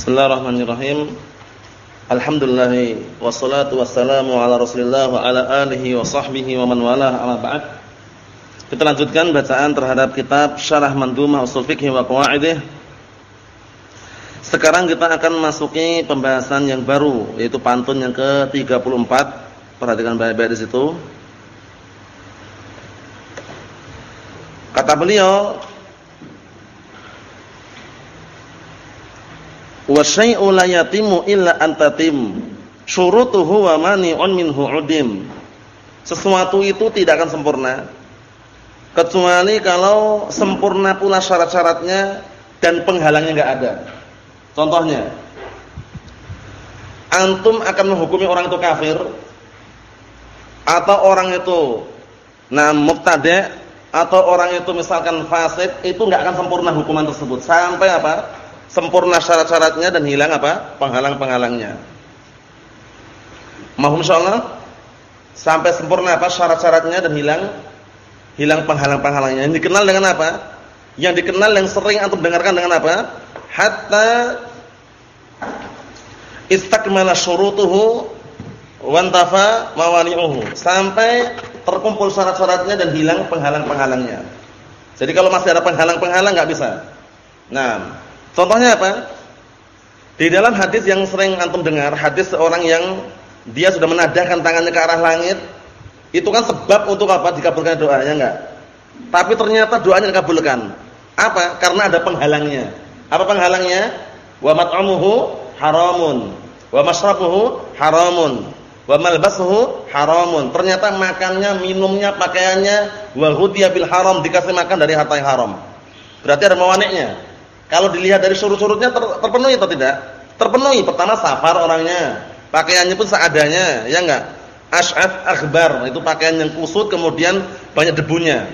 Bismillahirrahmanirrahim. Alhamdulillah wassalatu wassalamu ala Rasulillah wa ala alihi wa sahbihi wa man walah amma ba'd. Kita lanjutkan bacaan terhadap kitab Syarah Mandhumah Ushul Fiqh wa Qawaidih. Sekarang kita akan masuki pembahasan yang baru yaitu pantun yang ke-34. Perhatikan baik-baik di situ. Kata beliau wa syai'u la yatimu illa antatim syurutuhu wa mani'un minhu udim. Sesuatu itu tidak akan sempurna. Kecuali kalau sempurna pula syarat-syaratnya dan penghalangnya enggak ada. Contohnya antum akan menghukumi orang itu kafir atau orang itu nah mubtadi' atau orang itu misalkan fasik itu enggak akan sempurna hukuman tersebut. Sampai apa sempurna syarat-syaratnya dan hilang apa? penghalang-penghalangnya. Mahum insyaallah sampai sempurna apa syarat-syaratnya dan hilang hilang penghalang-penghalangnya. Yang dikenal dengan apa? Yang dikenal yang sering antum dengarkan dengan apa? Hatta istakmala syurutuhu wantafa mawani'uhu. Sampai terkumpul syarat-syaratnya dan hilang penghalang-penghalangnya. Jadi kalau masih ada penghalang-penghalang enggak bisa. Nah, Contohnya apa? Di dalam hadis yang sering antum dengar, hadis seorang yang dia sudah menadahkan tangannya ke arah langit, itu kan sebab untuk apa? Dikabulkan doanya enggak? Tapi ternyata doanya dikabulkan. Apa? Karena ada penghalangnya. Apa penghalangnya? Wa mat'amuhu haramun, wa mashrabuhu haramun, wa malbasuhu haramun. Ternyata makannya, minumnya, pakaiannya wa bil haram, dikasih makan dari harta yang haram. Berarti ada mawaniknya. Kalau dilihat dari surut-surutnya ter, terpenuhi atau tidak? Terpenuhi. Pertama safar orangnya, pakaiannya pun seadanya, ya enggak? Ash'af akhbar, itu pakaian yang kusut kemudian banyak debunya.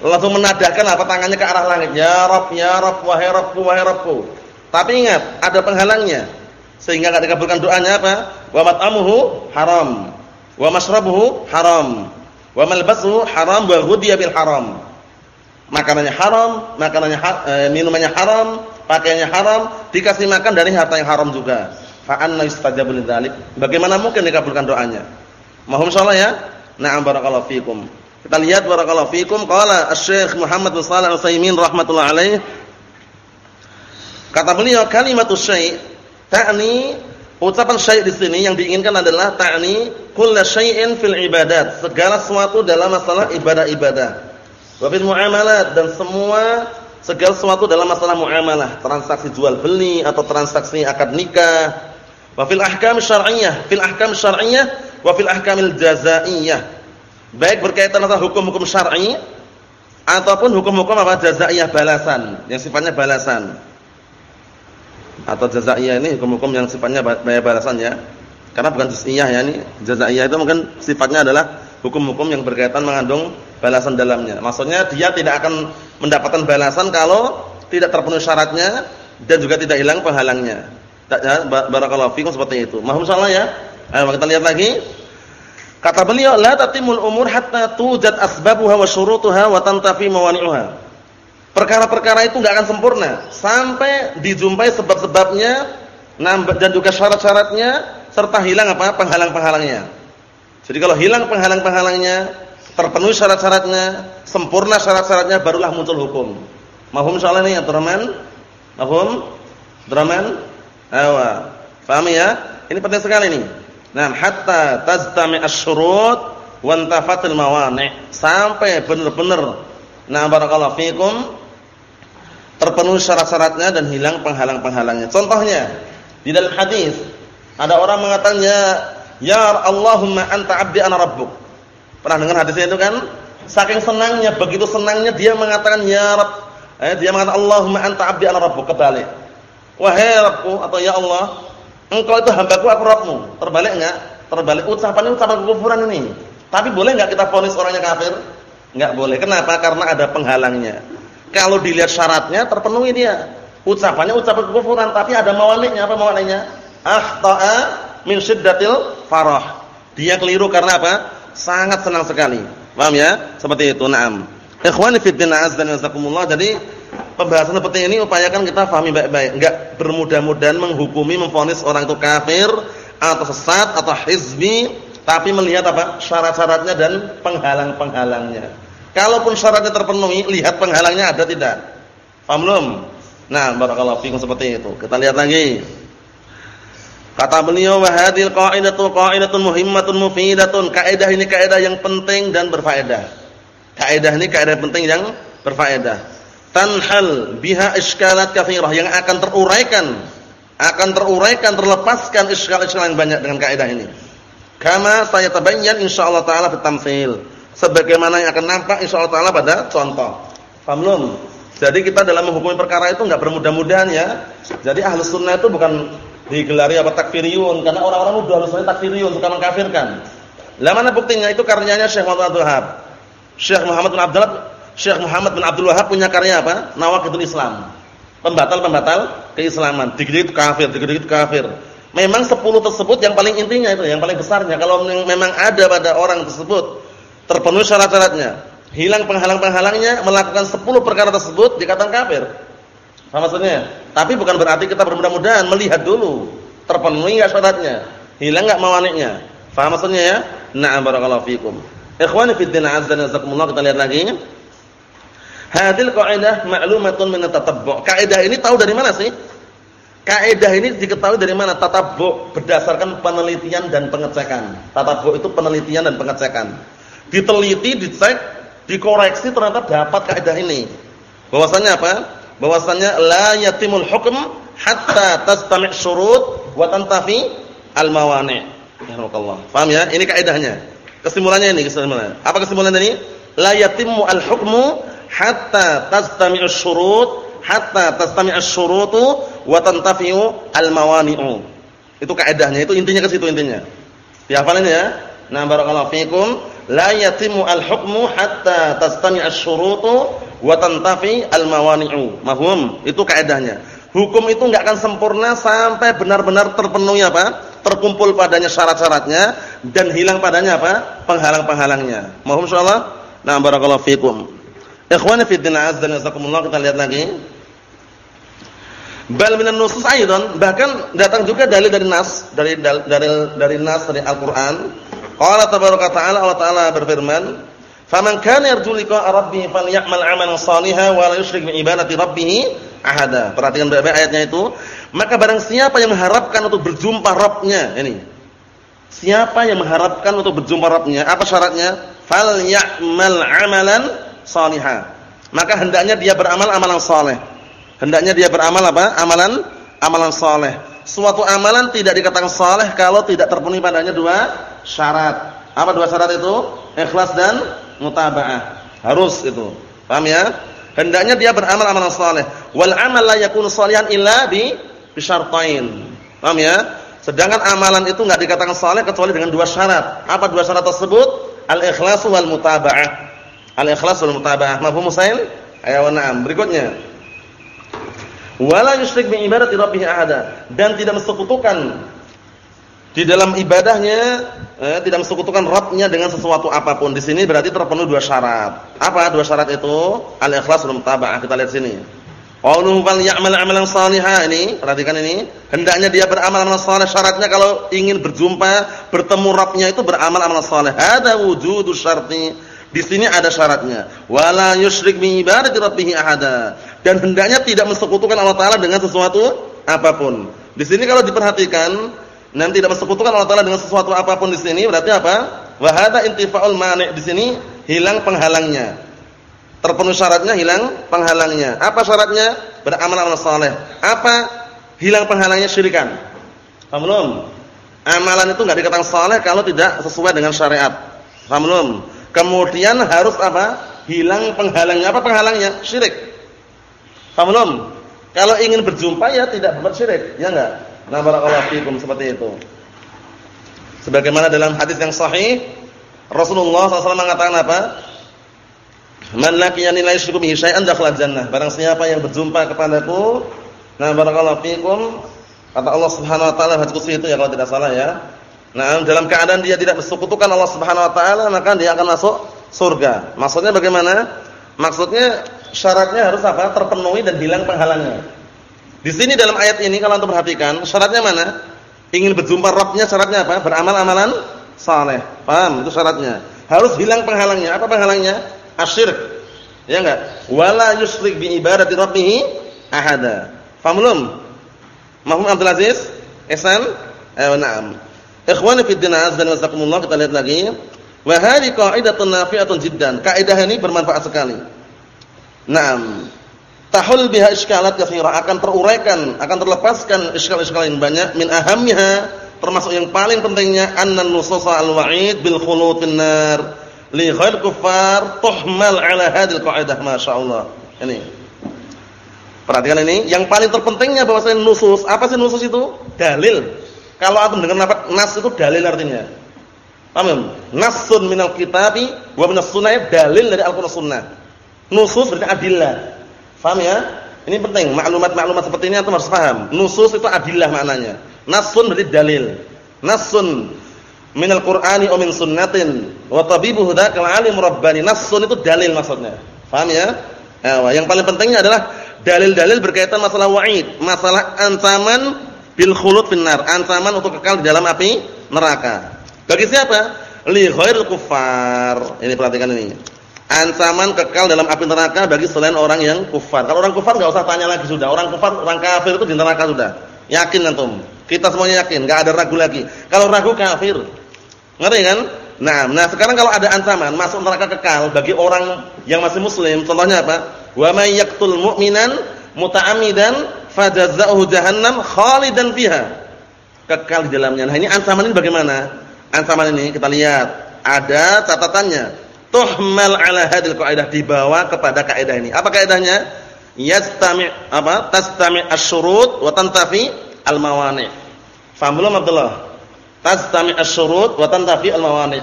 Langsung menadahkan apa tangannya ke arah langit. Ya Rabb, ya Rabb, wahai Rabbku, wahai Rabbku. Tapi ingat, ada penghalangnya. Sehingga enggak dikabulkan doanya apa? Wa mat'amuhu haram, wa mashrabuhu haram, wa malbasuhu haram wa ghudiya bil haram makanannya haram, makanannya e, minumannya haram, pakaiannya haram, dikasih makan dari harta yang haram juga. Fa yustajabu lidzalik? Bagaimana mungkin dikabulkan doanya? Mohon insyaallah ya. Na'am barakallahu fikum. Kita lihat barakallahu fikum qala Asy-Syaikh Muhammad bin Shalih Al-Utsaimin rahimatullah alaih. Kata beliau kalimatus syai' ta'ni ucapan syai' di sini yang diinginkan adalah ta'ni kullu syai'in fil ibadat, segala sesuatu dalam masalah ibadah-ibadah. Wafil muamalat dan semua segala sesuatu dalam masalah muamalah, transaksi jual beli atau transaksi akad nikah. Wafil ahkam syar'iyyah, fil ahkam syar'iyyah wa fil ahkamil jazaiyah. Baik berkaitan dengan hukum-hukum syar'i ataupun hukum-hukum apa jazaiyah balasan, yang sifatnya balasan. Atau jazaiyah ini hukum-hukum yang sifatnya balasan ya. Karena bukan juz'iyah ya ini. Jazaiyah itu mungkin sifatnya adalah hukum-hukum yang berkaitan mengandung balasan dalamnya. Maksudnya dia tidak akan mendapatkan balasan kalau tidak terpenuhi syaratnya dan juga tidak hilang penghalangnya. Ya, barakallahu fikum seperti itu. Mohon salah ya. Ayo kita lihat lagi. Kata beliau, la tatimul umur hatta tujad asbabuha wa syurutuha wa tantafi mawani'uha. Perkara-perkara itu enggak akan sempurna sampai dijumpai sebab-sebabnya dan juga syarat-syaratnya serta hilang apa? penghalang-penghalangnya. Jadi kalau hilang penghalang-penghalangnya, terpenuhi syarat-syaratnya, sempurna syarat-syaratnya barulah muncul hukum. Mahum ini ya, Abdurrahman? Mahum? Abdurrahman? Awa. Paham ya? Ini penting sekali nih. Nah, hatta taztami asy-syurut wa intafatil mawani'. Sampai benar-benar nah barakallahu fikum terpenuhi syarat-syaratnya dan hilang penghalang-penghalangnya. Contohnya, di dalam hadis ada orang mengatakan ya ya Allahumma anta 'abdi ana rabbuk. Pernah dengar hadisnya itu kan? Saking senangnya, begitu senangnya dia mengatakan ya Rabb. Eh, dia mengatakan Allahumma anta 'abdi ana rabbuk kebalik. Wahai Rabbku atau ya Allah, engkau itu hambaku aku Rabbmu. Terbalik enggak? Terbalik ucapannya ucapan kekufuran ini. Tapi boleh enggak kita vonis orangnya kafir? Enggak boleh. Kenapa? Karena ada penghalangnya. Kalau dilihat syaratnya terpenuhi dia. Ucapannya ucapan kekufuran, tapi ada mawaniknya. Apa mawaniknya? Akhta'a min syiddatil farah. Dia keliru karena apa? sangat senang sekali. Paham ya? Seperti itu. Naam. Ikhwani fi din azza wa jazakumullah. Jadi pembahasan seperti ini upayakan kita pahami baik-baik, enggak bermudah-mudahan menghukumi memfonis orang itu kafir atau sesat atau hizbi, tapi melihat apa? syarat-syaratnya dan penghalang-penghalangnya. Kalaupun syaratnya terpenuhi, lihat penghalangnya ada tidak. Paham belum? Nah, barakallahu fikum seperti itu. Kita lihat lagi. Kata beliau wa hadhil qa'idatu qa'idatun muhimmatun mufidatun. Kaidah ini kaidah yang penting dan berfaedah. Kaidah ini kaidah penting yang berfaedah. Tanhal biha iskalat katsirah yang akan teruraikan akan teruraikan terlepaskan iskal-iskal yang banyak dengan kaidah ini. Kama saya tabayyan insyaallah taala fi tamtsil. Sebagaimana yang akan nampak insyaallah taala pada contoh. Paham? Jadi kita dalam menghukumi perkara itu enggak bermudah-mudahan ya. Jadi ahlu sunnah itu bukan digelari apa takfiriyun karena orang-orang ahlu sunnah takfiriyun suka mengkafirkan. Lah mana buktinya itu karyanya Syekh Muhammad Abdul Wahab. Syekh Muhammad bin Abdul Syekh Muhammad bin Abdul Wahab punya karya apa? Nawaqidul Islam. Pembatal-pembatal keislaman. Dikit-dikit kafir, dikit-dikit kafir. Memang 10 tersebut yang paling intinya itu, yang paling besarnya. Kalau memang ada pada orang tersebut terpenuhi syarat-syaratnya hilang penghalang-penghalangnya, melakukan 10 perkara tersebut dikatakan kafir. Apa maksudnya? Tapi bukan berarti kita bermudah-mudahan melihat dulu terpenuhi enggak syaratnya, hilang enggak mawaniknya. Faham maksudnya ya? Na'am barakallahu fikum. Ikhwani fi din azza jazakumullah kita lihat lagi. Hadil qaidah ma'lumatun min tatabbu'. Kaidah ini tahu dari mana sih? Kaidah ini diketahui dari mana? Tatabbu' berdasarkan penelitian dan pengecekan. Tatabbu' itu penelitian dan pengecekan. Diteliti, dicek dikoreksi ternyata dapat kaidah ini. Bahwasanya apa? Bahwasanya la yatimul hukm hatta tastami' syurut wa tantafi al mawani'. Alhamdulillah. Paham ya? Ini kaidahnya. Kesimpulannya ini kesimpulannya. Apa kesimpulan tadi? La yatimmu al hukmu hatta tastami' syurut hatta tastami' syurutu wa tantafi'u al mawani'u. Itu kaidahnya, itu intinya ke situ intinya. Dihafalin ya. Nah, barakallahu fikum la yatimu al-hukmu hatta tastami' asy-syurutu wa tantafi al-mawani'u. Mafhum? Itu kaidahnya. Hukum itu enggak akan sempurna sampai benar-benar terpenuhi apa? Terkumpul padanya syarat-syaratnya dan hilang padanya apa? Penghalang-penghalangnya. Mafhum insyaallah? Nah, barakallahu fikum. Ikhwani fi din azza wa jazakumullah kita lihat lagi. Bal minan nusus aidan bahkan datang juga dalil dari nas, dari dari dari nas dari Al-Qur'an Qala tabaraka ta'ala Allah Ta'ala berfirman, "Faman kana yarju liqa'a rabbih falyamal 'amalan shalihan wa la yusyrik bi ibadati rabbih ahada." Perhatikan baik-baik ayatnya itu. Maka barang siapa yang mengharapkan untuk berjumpa Rabbnya, ini. Siapa yang mengharapkan untuk berjumpa Rabbnya, apa syaratnya? Falyamal 'amalan shalihan. Maka hendaknya dia beramal amalan saleh. Hendaknya dia beramal apa? Amalan amalan saleh. Suatu amalan tidak dikatakan saleh kalau tidak terpenuhi padanya dua syarat. Apa dua syarat itu? Ikhlas dan mutaba'ah. Harus itu. Paham ya? Hendaknya dia beramal amalan saleh. Wal amal la yakunu salihan illa bi bisyartain. Paham ya? Sedangkan amalan itu enggak dikatakan saleh kecuali dengan dua syarat. Apa dua syarat tersebut? Al-ikhlas wal mutaba'ah. Al-ikhlas wal mutaba'ah. Mafhum Musail? Ayo na'am. Berikutnya. Wala yusyrik bi ibadati rabbih ahada dan tidak mensekutukan di dalam ibadahnya eh, tidak mensekutukan Rabbnya dengan sesuatu apa pun. Di sini berarti terpenuhi dua syarat. Apa dua syarat itu? Al-ikhlas wal mutaba'ah. Kita lihat sini. Qauluhu fal ya'mal 'amalan shalihan ini, perhatikan ini. Hendaknya dia beramal amalan saleh. Syaratnya kalau ingin berjumpa, bertemu Rabbnya itu beramal amalan saleh. Ada wujudu syarti. Di sini ada syaratnya. Wala yusyrik bi ibadati rabbih ahada. Dan hendaknya tidak mensekutukan Allah taala dengan sesuatu apa pun. Di sini kalau diperhatikan nanti tidak bersekutukan Allah Taala dengan sesuatu apa pun di sini berarti apa? Wa hadza intifa'ul mani' di sini hilang penghalangnya. Terpenuhi syaratnya hilang penghalangnya. Apa syaratnya? Beramal amal saleh. Apa hilang penghalangnya syirikan? Paham belum? Amalan itu enggak dikatakan saleh kalau tidak sesuai dengan syariat. Paham belum? Kemudian harus apa? Hilang penghalangnya. Apa penghalangnya? Syirik. Paham belum? Kalau ingin berjumpa ya tidak berbuat syirik, ya enggak? Nah barakallahu fikum seperti itu. Sebagaimana dalam hadis yang sahih Rasulullah SAW mengatakan apa? Man laqiyani la yusyriku bihi syai'an jannah. Barang siapa yang berjumpa kepadaku, nah barakallahu fikum, kata Allah Subhanahu wa taala hadis itu ya kalau tidak salah ya. Nah, dalam keadaan dia tidak bersekutukan Allah Subhanahu wa taala, maka dia akan masuk surga. Maksudnya bagaimana? Maksudnya syaratnya harus apa? Terpenuhi dan hilang penghalangnya. Di sini dalam ayat ini kalau untuk perhatikan, syaratnya mana? Ingin berjumpa Rabbnya syaratnya apa? Beramal amalan saleh. Paham? Itu syaratnya. Harus hilang penghalangnya. Apa penghalangnya? Asyirk. Ya enggak? Wala yusyrik bi ibadati rabbih ahada. Paham belum? Mahmud Abdul Aziz? Ihsan? Eh, na'am. Ikhwani fi din azza wa jalla kita lihat lagi. Wa hadhihi qa'idatun nafi'atun jiddan. Kaidah ini bermanfaat sekali. Naam. Tahul biha iskalat katsira akan teruraikan, akan terlepaskan iskal-iskal yang banyak min ahamnya termasuk yang paling pentingnya annan nususa al-wa'id bil khulud fin nar li ghair kuffar tuhmal ala hadhihi al-qa'idah masyaallah. Ini. Perhatikan ini, yang paling terpentingnya bahwasanya nusus, apa sih nusus itu? Dalil. Kalau aku dengar nas itu dalil artinya. Paham? Nasun minal kitabi wa minas sunnah dalil dari Al-Qur'an Sunnah. Nusus berarti adillah. Paham ya? Ini penting, maklumat-maklumat seperti ini antum harus paham. Nusus itu adillah maknanya. Nasun berarti dalil. Nasun minal Qur'ani wa min sunnatin wa tabibu hudakal alim rabbani. Nasun itu dalil maksudnya. Paham ya? Nah, yang paling pentingnya adalah dalil-dalil berkaitan masalah wa'id, masalah ancaman bil khulud finnar, ancaman untuk kekal di dalam api neraka. Bagi siapa? Li ghairil kuffar. Ini perhatikan ini. Ancaman kekal dalam api neraka bagi selain orang yang kufar. Kalau orang kufar enggak usah tanya lagi sudah. Orang kufar, orang kafir itu di neraka sudah. Yakin antum? Kita semuanya yakin, enggak ada ragu lagi. Kalau ragu kafir. Ngerti kan? Nah, nah sekarang kalau ada ancaman masuk neraka kekal bagi orang yang masih muslim, contohnya apa? Wa may yaqtul mu'minan muta'ammidan fajazaohu jahannam khalidan fiha. Kekal di dalamnya. Nah, ini ancaman ini bagaimana? ancaman ini kita lihat ada catatannya tuhmal ala hadil qaidah dibawa kepada kaidah ini. Apa kaidahnya yastami apa? Tastami asyurut wa tantafi al mawani paham belum Abdullah? Tastami asyurut wa tantafi al mawani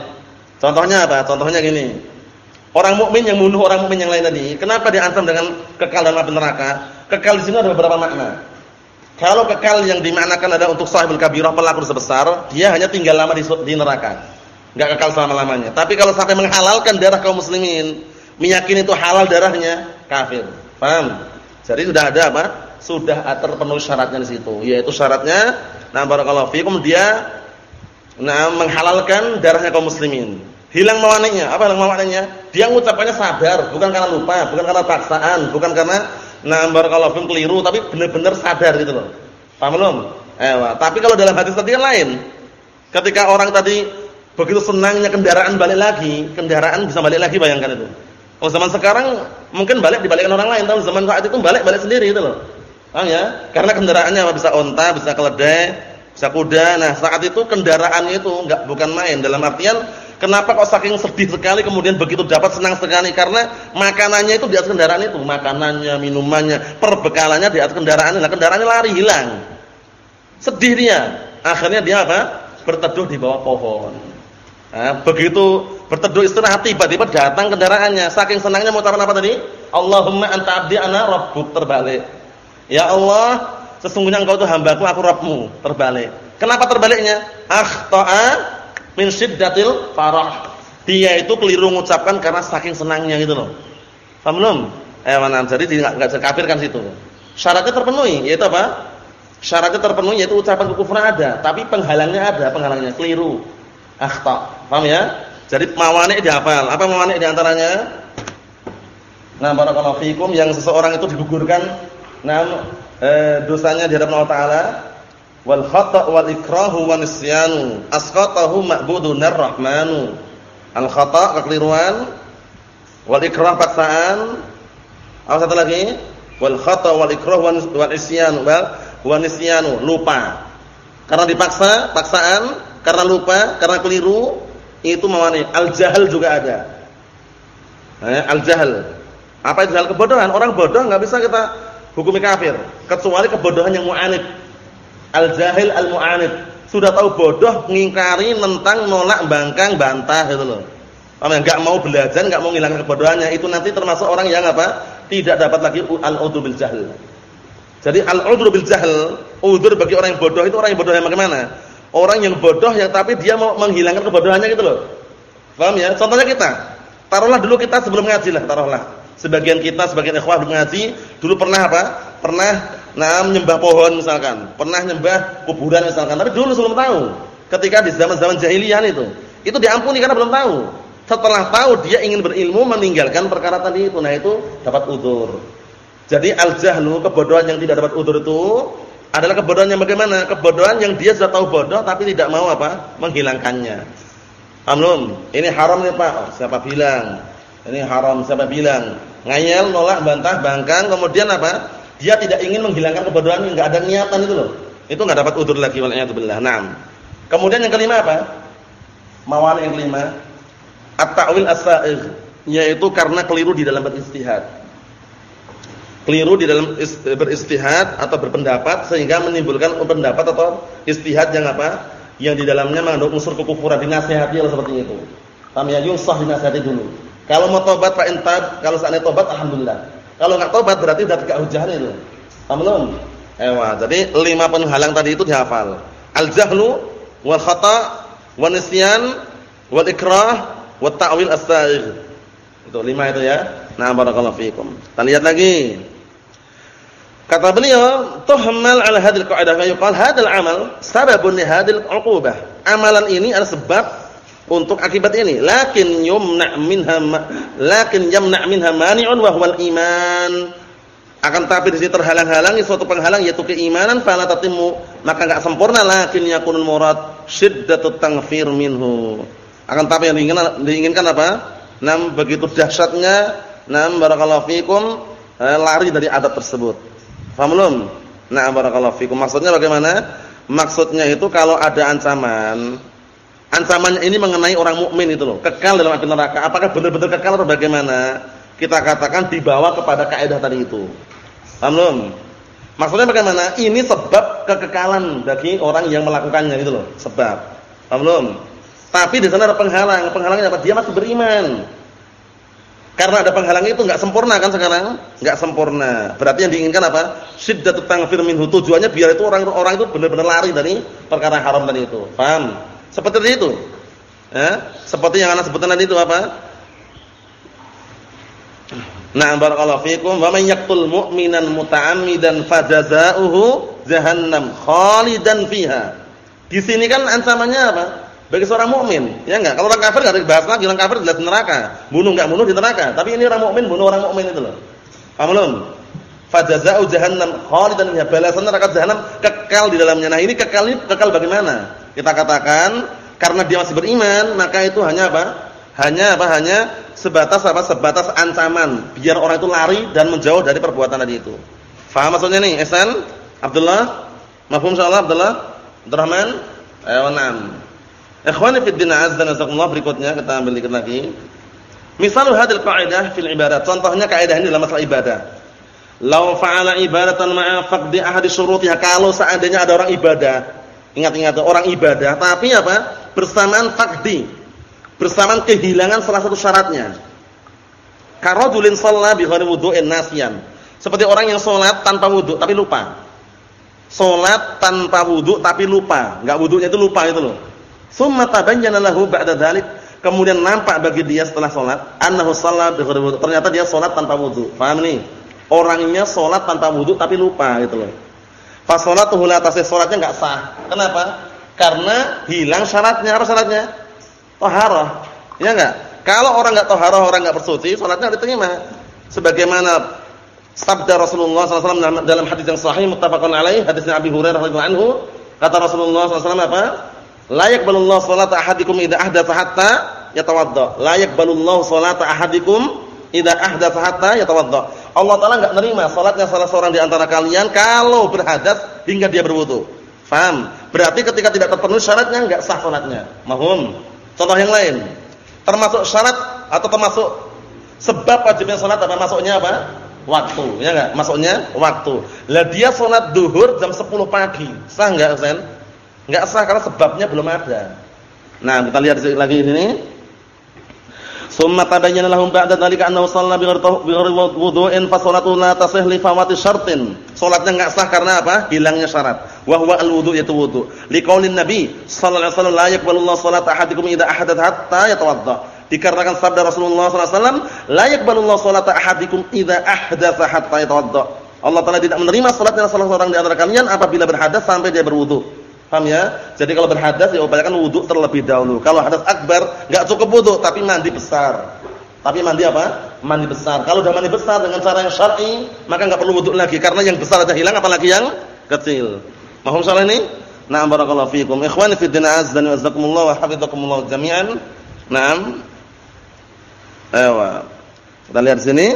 contohnya apa? Contohnya gini. Orang mukmin yang membunuh orang mukmin yang lain tadi kenapa diancam dengan kekal dalam api neraka? Kekal di sini ada beberapa makna. Kalau kekal yang dimaknakan adalah untuk sahibul kabirah pelaku sebesar, dia hanya tinggal lama di neraka. Enggak kekal selama-lamanya. Tapi kalau sampai menghalalkan darah kaum muslimin, meyakini itu halal darahnya, kafir. Paham? Jadi sudah ada apa? Sudah terpenuhi syaratnya di situ. Yaitu syaratnya nah barakallahu fikum dia nah menghalalkan darahnya kaum muslimin. Hilang mawananya. Apa hilang mawananya? Dia mengucapkannya sadar, bukan karena lupa, bukan karena paksaan, bukan karena Nah, barakallahu fikum keliru tapi benar-benar sadar gitu loh. Paham belum? Eh, tapi kalau dalam hadis tadi kan lain. Ketika orang tadi begitu senangnya kendaraan balik lagi, kendaraan bisa balik lagi bayangkan itu. Oh zaman sekarang mungkin balik dibalikkan orang lain, tapi zaman saat itu balik-balik sendiri gitu loh. Paham ya? Karena kendaraannya apa bisa onta, bisa keledai, bisa kuda. Nah, saat itu kendaraannya itu enggak bukan main dalam artian Kenapa kok saking sedih sekali kemudian begitu dapat senang sekali karena makanannya itu di atas kendaraan itu, makanannya, minumannya, perbekalannya di atas kendaraan. Nah, kendaraannya lari hilang. Sedih. Akhirnya dia apa? Berteduh di bawah pohon. Begitu berteduh istirahat tiba-tiba datang kendaraannya. Saking senangnya mau apa tadi? Allahumma anta abdi ana rabbuk terbalik. Ya Allah, sesungguhnya engkau itu hambaku, aku Rabbmu. Terbalik. Kenapa terbaliknya? Akhta'a min syiddatil farah. Dia itu keliru mengucapkan karena saking senangnya gitu loh. Paham belum? Eh mana jadi enggak bisa kafirkan situ. Syaratnya terpenuhi yaitu apa? Syaratnya terpenuhi yaitu ucapan kekufuran ada, tapi penghalangnya ada, penghalangnya keliru. Akhta. Paham ya? Jadi mawani dihafal. Apa mawani di antaranya? Nah, barakallahu fikum yang seseorang itu digugurkan nah eh, dosanya di hadapan Allah taala. Wal khata' wal ikrahu wa nisyanu. Asqatahu ma'budun ar-rahmanu al khata' kekeliruan. Wal ikrah paksaan. Apa satu lagi? Wal khata' wal ikrah wal isyanu. Wa nisyanu. Lupa. Karena dipaksa paksaan. Karena lupa karena keliru itu mawani al jahal juga ada eh, al jahal apa itu jahal kebodohan orang bodoh nggak bisa kita hukumi kafir kecuali kebodohan yang mu'anid Al-jahil al-mu'anid. Sudah tahu bodoh ngingkari, nentang, nolak, bangkang, bantah gitu loh. Enggak mau belajar, enggak mau ngilangkan kebodohannya. Itu nanti termasuk orang yang apa? Tidak dapat lagi al-udhr bil jahl. Jadi al-udhr bil jahl, udhr bagi orang yang bodoh itu orang yang bodoh yang bagaimana? Orang yang bodoh yang tapi dia mau menghilangkan kebodohannya gitu loh. Paham ya? Contohnya kita. Taruhlah dulu kita sebelum ngaji lah, taruhlah. Sebagian kita, sebagian ikhwah mengaji, dulu pernah apa? Pernah nah menyembah pohon misalkan, pernah nyembah kuburan misalkan, tapi dulu sebelum tahu. Ketika di zaman-zaman jahiliyah itu, itu diampuni karena belum tahu. Setelah tahu dia ingin berilmu meninggalkan perkara tadi itu, nah itu dapat udur. Jadi al-jahlu kebodohan yang tidak dapat udur itu adalah kebodohan yang bagaimana? Kebodohan yang dia sudah tahu bodoh tapi tidak mau apa? menghilangkannya. Paham Ini haram nih Pak. Oh, siapa bilang? Ini haram siapa bilang? Ngayel, nolak, bantah, bangkang, kemudian apa? Dia tidak ingin menghilangkan kebodohan, enggak ada niatan itu loh. Itu enggak dapat udur lagi walanya billah. Naam. Kemudian yang kelima apa? Mawal yang kelima, at-ta'wil as-sa'igh, yaitu karena keliru di dalam beristihad. Keliru di dalam beristihad atau berpendapat sehingga menimbulkan pendapat atau istihad yang apa? yang di dalamnya mengandung unsur kekufuran dinasihati oleh seperti itu. Kami ya yusah dinasihati dulu. Kalau mau tobat Pak Intab, kalau seandainya tobat alhamdulillah. Kalau enggak tobat berarti sudah tidak hujan itu. Paham belum? Ewa, jadi lima penghalang tadi itu dihafal. Al-jahlu wal khata' wal nisyan wal ikrah wat ta'wil as-sa'ir. Itu lima itu ya. Nah, barakallahu fiikum. Kita lihat lagi. Kata beliau, tuhmal ala hadil qa'idah fa yuqal hadal amal sababun li hadil 'uqubah. Amalan ini adalah sebab untuk akibat ini. Lakin yumna' minha lakin yamna' minha mani'un wa huwal iman. Akan tapi di sini terhalang-halangi suatu penghalang yaitu keimanan fala tatimmu, maka enggak sempurna lakin yakunul murad syiddatut tangfir minhu. Akan tapi yang diinginkan, diinginkan apa? Nam begitu dahsyatnya, nam barakallahu fikum eh, lari dari adab tersebut. Paham belum? Nah, barakallahu fikum. Maksudnya bagaimana? Maksudnya itu kalau ada ancaman, ancamannya ini mengenai orang mukmin itu loh, kekal dalam api neraka. Apakah benar-benar kekal atau bagaimana? Kita katakan dibawa kepada kaidah tadi itu. Paham belum? Maksudnya bagaimana? Ini sebab kekekalan bagi orang yang melakukannya itu loh, sebab. Paham belum? Tapi di sana ada penghalang. Penghalangnya apa? Dia masih beriman. Karena ada penghalang itu enggak sempurna kan sekarang? Enggak sempurna. Berarti yang diinginkan apa? Syiddatut tangfir minhu. Tujuannya biar itu orang-orang itu benar-benar lari dari perkara haram tadi itu. Paham? Seperti itu. Ya, seperti yang anak sebutkan tadi itu apa? Nah, barakallahu fikum. Wa may yaqtul mu'minan muta'ammidan fajazaohu jahannam khalidan fiha. Di sini kan ancamannya apa? Bagi seorang mukmin, ya enggak? Kalau orang kafir enggak dibahas lagi, orang kafir jelas neraka. Bunuh enggak bunuh di neraka. Tapi ini orang mukmin bunuh orang mukmin itu loh. Paham belum? Fajaza'u jahannam khalidan fiha. Balasan neraka jahannam kekal di dalamnya. Nah, ini kekal ini kekal bagaimana? Kita katakan karena dia masih beriman, maka itu hanya apa? Hanya apa? Hanya sebatas apa? Sebatas ancaman biar orang itu lari dan menjauh dari perbuatan tadi itu. Faham maksudnya nih, Ihsan? Abdullah? Mafhum insyaallah Abdullah? Abdurrahman? Ayo, na'am. Ikhwani fi din azza wa berikutnya kita ambil dikit lagi. Misal hadil qa'idah fil ibadat. Contohnya kaidah ini dalam masalah ibadah. Lau fa'ala ibadatan ma'a faqdi ahadi syurutiha. Kalau seandainya ada orang ibadah, ingat-ingat orang ibadah, tapi apa? Bersamaan faqdi. Bersamaan kehilangan salah satu syaratnya. Karajulin shalla bi ghairi wudu'in. Seperti orang yang salat tanpa wudu tapi lupa. Salat tanpa wudu tapi lupa. Enggak wudunya itu lupa itu loh. Summa tabayyana lahu ba'da dzalik, kemudian nampak bagi dia setelah salat annahu shalla bi. Ternyata dia salat tanpa wudu. Paham nih? Orangnya salat tanpa wudu tapi lupa gitu loh. Fa salatuhu la tasih, salatnya enggak sah. Kenapa? Karena hilang syaratnya. Apa syaratnya? Taharah. Ya enggak? Kalau orang enggak taharah, orang enggak bersuci, salatnya diterima. Sebagaimana sabda Rasulullah SAW dalam hadis yang sahih muttafaqun alaih, hadisnya Abi Hurairah radhiyallahu anhu, kata Rasulullah SAW apa? Layak balullah salata ahadikum idza ahdatsa hatta yatawadda. Layak balullah salata ahadikum idza ahdatsa hatta yatawadda. Allah taala enggak nerima salatnya salah seorang di antara kalian kalau berhadas hingga dia berwudu. Faham? Berarti ketika tidak terpenuhi syaratnya enggak sah salatnya. Mahum. Contoh yang lain. Termasuk syarat atau termasuk sebab wajibnya salat apa masuknya apa? Waktu, ya enggak? Masuknya waktu. Lah dia salat duhur jam 10 pagi. Sah enggak, Ustaz? Enggak sah karena sebabnya belum ada. Nah, kita lihat lagi ini. Summa tabayyana lahum ba'da dzalika annahu shalla bi ghairi wudu'in fa salatu la tasih li fawati syartin. Salatnya enggak sah karena apa? Hilangnya syarat. Wa huwa al-wudu' yaitu wudu. Liqaulin Nabi sallallahu alaihi wasallam la yaqbalu Allah salata ahadikum idza ahadatha hatta yatawadda. Dikarenakan sabda Rasulullah SAW, la yaqbalullahu salata ahadikum idza ahdatsa hatta yatawadda. Allah Taala tidak menerima salatnya salah seorang di antara kalian apabila berhadas sampai dia berwudu. Paham ya? Jadi kalau berhadas ya upayakan wudu terlebih dahulu. Kalau hadas akbar enggak cukup wudu tapi mandi besar. Tapi mandi apa? Mandi besar. Kalau sudah mandi besar dengan cara yang syar'i, maka enggak perlu wudu lagi karena yang besar aja hilang apalagi yang kecil. Mohon salah ini? Na'am barakallahu fiikum. Ikhwani fi din azza wa jazakumullah wa hafizakumullah jami'an. Naam. Ayo. Kita lihat sini.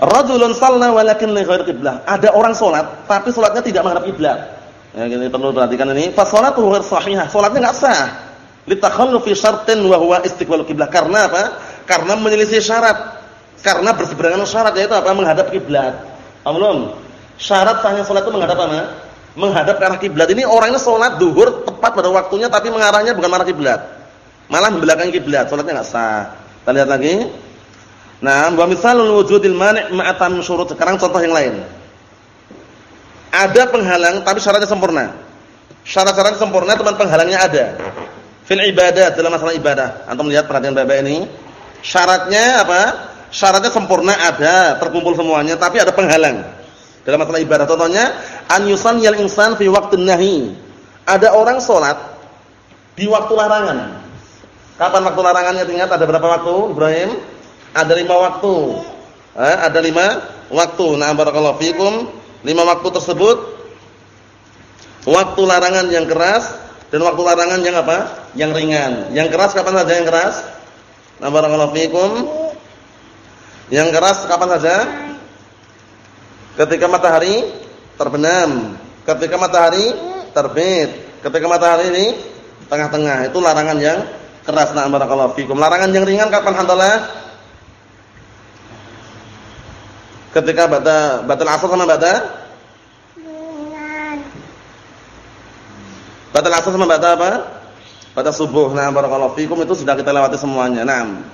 Rajulun shalla walakin li ghairi. Ada orang salat tapi salatnya tidak menghadap kiblat. Ya, ini perlu perhatikan ini. Fa salatu ghair sahihah. Salatnya enggak sah. Li takhallufi syartin wa huwa istiqbal qiblah. Karena apa? Karena menyelisih syarat. Karena berseberangan syarat yaitu apa? Menghadap kiblat. Paham Syarat sahnya salat itu menghadap apa? Menghadap ke arah kiblat. Ini orangnya salat duhur tepat pada waktunya tapi mengarahnya bukan arah kiblat. Malah membelakangi kiblat, salatnya enggak sah. Kita lihat lagi. Nah, wa misalul wujudil mani' ma'atan syurut. Sekarang contoh yang lain. Ada penghalang tapi syaratnya sempurna. Syarat-syarat sempurna teman penghalangnya ada. Fil ibadah dalam masalah ibadah. Antum lihat perhatian Bapak ini. Syaratnya apa? Syaratnya sempurna ada, terkumpul semuanya, tapi ada penghalang. Dalam masalah ibadah contohnya an yusalliyal insan fi waqtin nahi. Ada orang salat di waktu larangan. Kapan waktu larangannya? Ingat ada berapa waktu, Ibrahim? Ada lima waktu. Eh, ada lima waktu. Nah, barakallahu fikum. Lima waktu tersebut waktu larangan yang keras dan waktu larangan yang apa? Yang ringan. Yang keras kapan saja yang keras? Nah. Yang keras kapan saja? Ketika matahari terbenam, ketika matahari terbit, ketika matahari ini tengah-tengah. Itu larangan yang keras na barakallahu fikum. Larangan yang ringan kapan hantalah? Ketika bata batal asar sama bata? Batal asar sama bata apa? Bata subuh. Nah, barakallahu fikum itu sudah kita lewati semuanya. Naam.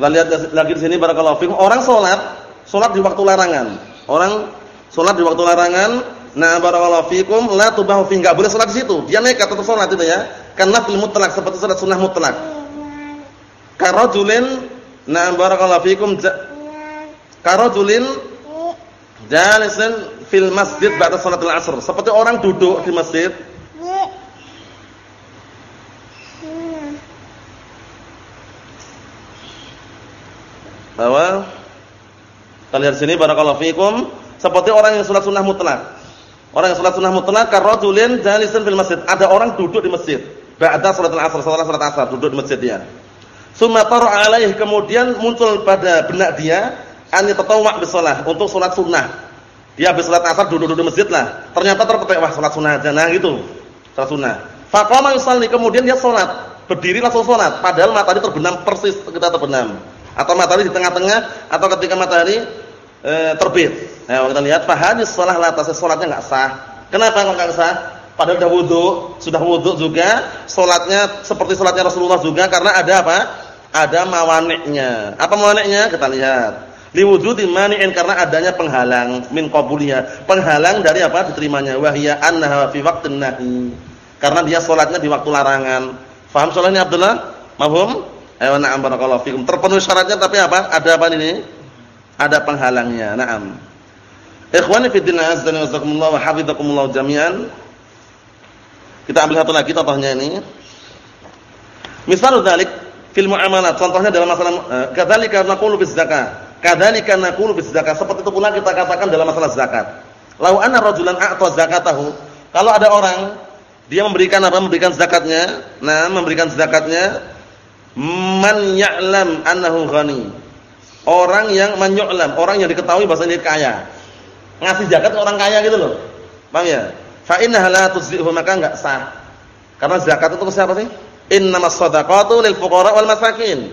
Kita lihat lagi di sini barakallahu fikum orang salat, salat di waktu larangan. Orang salat di waktu larangan Nah barakallahu fikum la tubahu fi enggak boleh salat di situ. Dia nekat tetap salat itu ya. Karena fil mutlak seperti salat sunnah mutlak. Karajulin nah barakallahu fikum karajulin jalisan fil masjid ba'da salatul asr. Seperti orang duduk di masjid bahwa kita lihat sini barakallahu fikum seperti orang yang salat sunnah mutlak. Orang yang salat sunnah mutlak karrajulin jalisan fil masjid. Ada orang duduk di masjid. Ba'da salatul asar, setelah salat asar duduk di masjid dia. Summa tara alaih kemudian muncul pada benak dia an yatatawwa bisalah untuk salat sunnah. Dia habis salat asar duduk-duduk di masjid lah. Ternyata terpetik wah salat sunnah aja. Nah gitu. Salat sunnah. Faqama yusalli kemudian dia salat. Berdiri langsung salat padahal matahari terbenam persis kita terbenam. Atau matahari di tengah-tengah atau ketika matahari e, terbit. Nah, kita lihat fahadis shalah la tasih salatnya enggak sah. Kenapa enggak sah? Padahal sudah wudu, sudah wudu juga, salatnya seperti salatnya Rasulullah juga karena ada apa? Ada mawaniknya. Apa mawaniknya? Kita lihat. Li wujudi mani'in karena adanya penghalang min qabuliha. Penghalang dari apa? Diterimanya. Wahia annaha fi waqtin nahi. Karena dia salatnya di waktu larangan. Faham soalnya Abdullah? Mahum? Ayo na'am barakallahu fikum. Terpenuhi syaratnya tapi apa? Ada apa ini? Ada penghalangnya. Naam. Ikhwani fi din azza wa jazakumullah wa hafizakumullah jami'an. Kita ambil satu lagi contohnya ini. Misal dzalik fil muamalat. Contohnya dalam masalah uh, kadzalika naqulu bis zakat. Kadzalika naqulu bis zakat. Seperti itu pula kita katakan dalam masalah zakat. Lau anna rajulan a'ta zakatahu. Kalau ada orang dia memberikan apa? Memberikan zakatnya. Nah, memberikan zakatnya man ya'lam annahu ghani. Orang yang man yu'lam, orang yang diketahui bahwasanya dia kaya. Ngasih zakat orang kaya gitu loh. Paham ya? Fa innaha la tuzzihu maka enggak sah. Karena zakat itu siapa sih? Innamas shadaqatu lil fuqara wal masakin.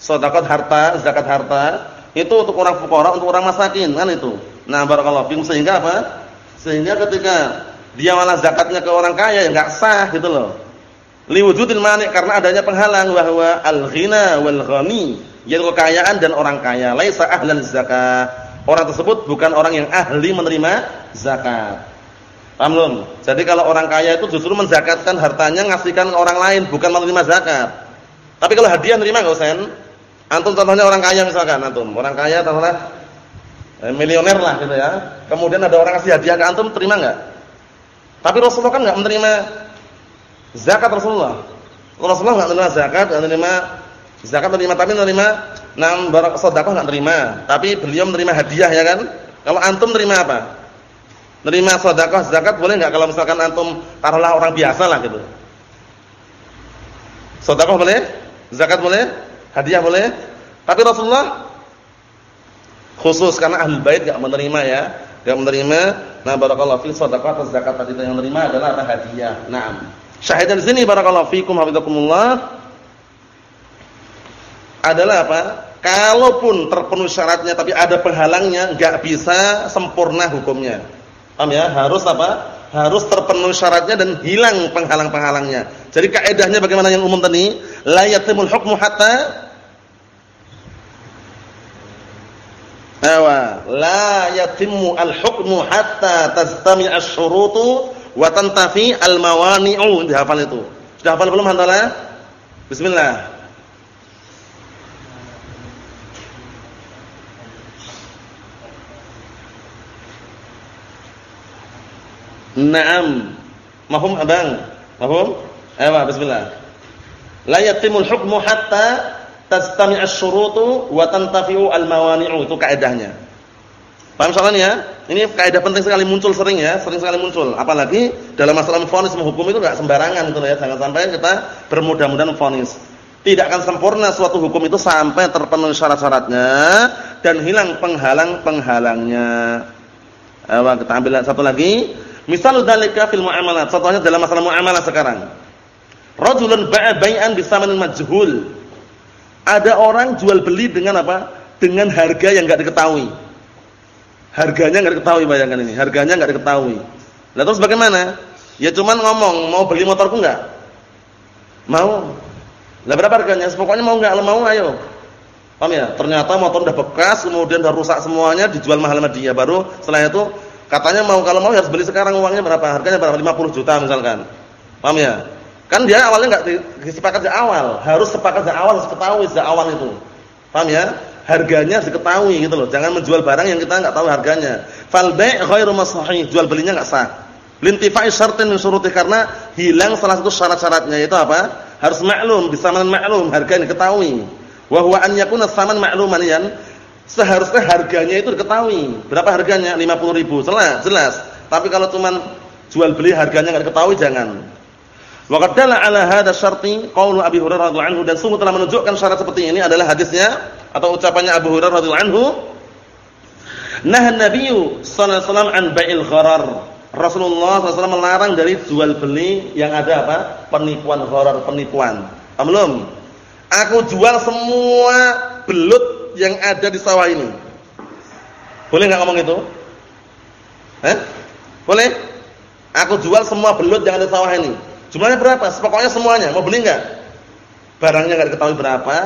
Sedekah harta, zakat harta itu untuk orang fuqara, untuk orang masakin kan itu. Nah, barakallahu fikum sehingga apa? Sehingga ketika dia malah zakatnya ke orang kaya ya enggak sah gitu loh. Liwujudil mani karena adanya penghalang bahwa al-ghina wal ghani, yaitu kekayaan dan orang kaya, laisa ahlan zakah. Orang tersebut bukan orang yang ahli menerima zakat. Paham belum? Jadi kalau orang kaya itu justru menzakatkan hartanya ngasihkan ke orang lain, bukan menerima zakat. Tapi kalau hadiah nerima enggak Husain? Antum contohnya orang kaya misalkan antum, orang kaya contohnya eh, milioner lah gitu ya. Kemudian ada orang kasih hadiah ke antum, terima enggak? Tapi Rasulullah kan enggak menerima zakat Rasulullah. Rasulullah enggak menerima zakat, enggak menerima zakat menerima tapi menerima nam barak sedekah enggak menerima, tapi beliau menerima hadiah ya kan? Kalau antum menerima apa? Menerima sedekah, zakat boleh enggak kalau misalkan antum taruhlah orang biasa lah gitu. Sedekah boleh? Zakat boleh? Hadiah boleh? Tapi Rasulullah khusus karena ahli bait enggak menerima ya. Enggak menerima. Nah, barakallahu fi sedekah atau zakat tadi yang menerima adalah apa? Hadiah. Naam. Syahid di sini barakallahu fikum hafizakumullah adalah apa? Kalaupun terpenuhi syaratnya tapi ada penghalangnya, enggak bisa sempurna hukumnya. Paham ya? Harus apa? Harus terpenuhi syaratnya dan hilang penghalang-penghalangnya. Jadi kaidahnya bagaimana yang umum tadi? La yatimul hukmu hatta Awa, la yatimmu al-hukmu hatta tastami asy-syurutu wa tantafi al-mawani'u. Dihafal itu. Sudah hafal belum Hantala? Bismillah. Naam. Mahum abang? Mahum? Ayo bismillah. La yatimul hukmu hatta tastami' asy-syurutu wa tantafi'u al-mawani'u. Itu kaidahnya. Paham soalnya ya? Ini kaidah penting sekali muncul sering ya, sering sekali muncul. Apalagi dalam masalah vonis menghukum itu enggak sembarangan gitu ya. Jangan sampai kita bermudah-mudahan vonis. Tidak akan sempurna suatu hukum itu sampai terpenuhi syarat-syaratnya dan hilang penghalang-penghalangnya. Ayo kita ambil satu lagi. Misal dalika fil muamalat. Contohnya dalam masalah muamalah sekarang. Rajulun ba'a bai'an bisamanin majhul. Ada orang jual beli dengan apa? Dengan harga yang enggak diketahui. Harganya enggak diketahui bayangkan ini. Harganya enggak diketahui. Lah terus bagaimana? Ya cuman ngomong, mau beli motorku enggak? Mau. Lah berapa harganya? Pokoknya mau enggak? Mau ayo. Paham ya? Ternyata motor udah bekas, kemudian udah rusak semuanya, dijual mahal sama dia. Baru setelah itu Katanya mau kalau mau harus beli sekarang uangnya berapa? Harganya berapa? 50 juta misalkan. Paham ya? Kan dia awalnya enggak disepakati sejak awal, harus sepakat sejak awal, harus ketahui sejak awal itu. Paham ya? Harganya diketahui gitu loh. Jangan menjual barang yang kita enggak tahu harganya. Bai' ghairu sahih, jual belinya enggak sah. Lintifai syartin min karena hilang salah satu syarat-syaratnya itu apa? Harus maklum, bisamanan maklum, harganya diketahui. Wa huwa an yakuna saman ma'luman yan Seharusnya harganya itu diketahui. Berapa harganya? 50 ribu. Jelas, jelas. Tapi kalau cuman jual beli harganya enggak diketahui jangan. Wa ala hadha syarti qaulu Abi Hurairah radhiyallahu anhu dan sungguh telah menunjukkan syarat seperti ini adalah hadisnya atau ucapannya Abu Hurairah radhiyallahu anhu. Nah Nabi sallallahu alaihi wasallam an bai'il gharar. Rasulullah SAW melarang dari jual beli yang ada apa? Penipuan gharar, penipuan. Belum. Aku jual semua belut yang ada di sawah ini. Boleh nggak ngomong itu? Eh? Boleh? Aku jual semua belut yang ada di sawah ini. Jumlahnya berapa? Pokoknya semuanya. Mau beli nggak? Barangnya nggak diketahui berapa,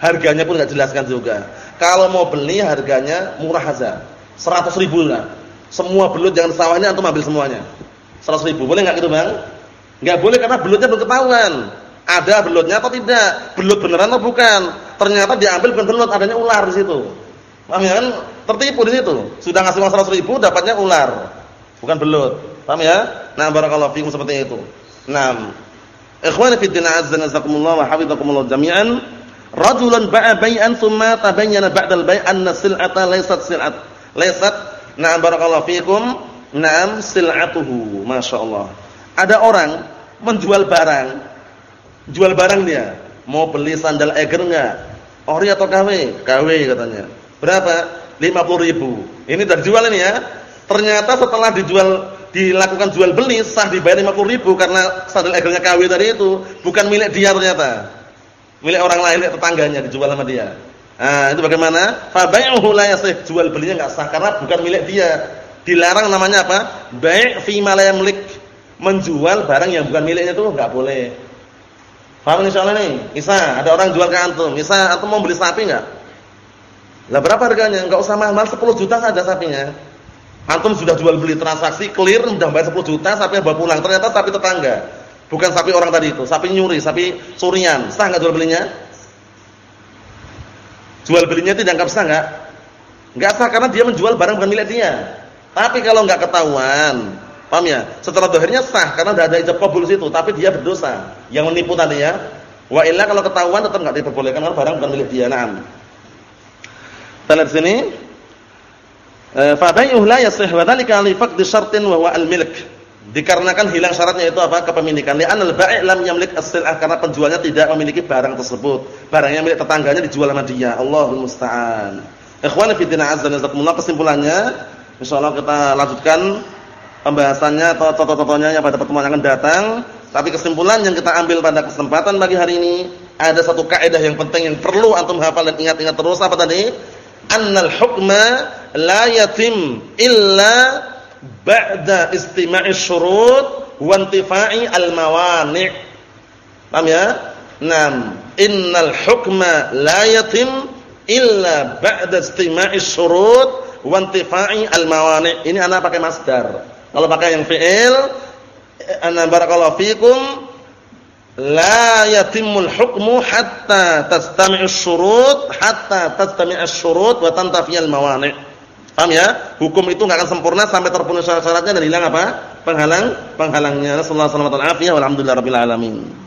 harganya pun nggak jelaskan juga. Kalau mau beli harganya murah aja. 100 ribu lah. Semua belut yang di sawah ini antum ambil semuanya. 100 ribu. Boleh nggak gitu bang? Nggak boleh karena belutnya belum ketahuan. Ada belutnya atau tidak? Belut beneran atau bukan? Ternyata diambil bukan belut, adanya ular di situ. Paham ya kan? Tertipu di situ. Sudah ngasih uang 100 ribu, dapatnya ular. Bukan belut. Paham ya? Nah, barakallahu fiikum seperti itu. Nah, ikhwani fi din azza nazakumullah wa hafizakumullah jami'an. Rajulun ba'a bai'an thumma tabayyana ba'dal bai' anna sil'ata laysat sil'at. Laysat, na'am barakallahu fiikum, na'am sil'atuhu. Masyaallah. Ada orang menjual barang Jual barang dia. Mau beli sandal Eger enggak? Ori atau KW? KW katanya. Berapa? 50 ribu. Ini dari jual ini ya. Ternyata setelah dijual dilakukan jual beli sah dibayar 50 ribu karena sandal Egernya KW tadi itu bukan milik dia ternyata. Milik orang lain, milik tetangganya dijual sama dia. Nah, itu bagaimana? Fa bai'uhu la yasih. Jual belinya enggak sah karena bukan milik dia. Dilarang namanya apa? Bai' fi ma la yamlik. Menjual barang yang bukan miliknya itu enggak boleh. Paham insyaallah nih? Isa, ada orang jual ke antum. Isa, antum mau beli sapi enggak? Lah berapa harganya? Enggak usah mahal-mahal 10 juta saja sapinya. Antum sudah jual beli transaksi clear udah bayar 10 juta, sapinya bawa pulang. Ternyata sapi tetangga. Bukan sapi orang tadi itu, sapi nyuri, sapi curian. Sah enggak jual belinya? Jual belinya tidak dianggap sah enggak? Enggak sah karena dia menjual barang bukan milik dia. Tapi kalau enggak ketahuan, paham ya? Setelah dohirnya sah karena sudah ada ijab kabul situ, tapi dia berdosa. Yang menipu tadi ya. Wa illa kalau ketahuan tetap enggak diperbolehkan karena barang bukan milik dia. Naam. Kita lihat sini. Eh, fa bai'uhu la yasih wa dzalika li faqdi syartin wa huwa al-milk Dikarenakan hilang syaratnya itu apa? Kepemilikan. Li'anal bai' lam yamlik as-sil'ah karena penjualnya tidak memiliki barang tersebut. Barangnya milik tetangganya dijual sama dia. Allahul musta'an. Ikhwan fi din azza wa kesimpulannya insyaallah kita lanjutkan pembahasannya atau contoh-contohnya pada pertemuan yang akan datang. Tapi kesimpulan yang kita ambil pada kesempatan bagi hari ini ada satu kaidah yang penting yang perlu antum hafal dan ingat-ingat terus apa tadi? Annal hukma la yatim illa ba'da istima'i syurut wa intifa'i al-mawani'. Paham ya? Naam. Innal hukma la yatim illa ba'da istima'i syurut wa intifa'i al-mawani'. Ini ana pakai masdar. Kalau pakai yang fi'il ana barakallahu fikum la yatimul hukmu hatta tastami'us syurut hatta tastami'us syurut wa tantafiyal mawani'. Paham ya? Hukum itu enggak akan sempurna sampai terpenuhi syarat-syaratnya dan hilang apa? Penghalang, penghalangnya. Sallallahu alaihi wasallam. Alhamdulillah rabbil alamin.